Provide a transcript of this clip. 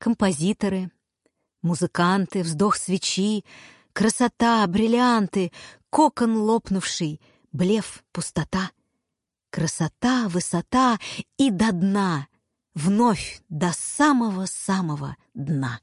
Композиторы, музыканты, вздох свечи, красота, бриллианты, кокон лопнувший, блеф, пустота. Красота, высота и до дна, вновь до самого-самого дна.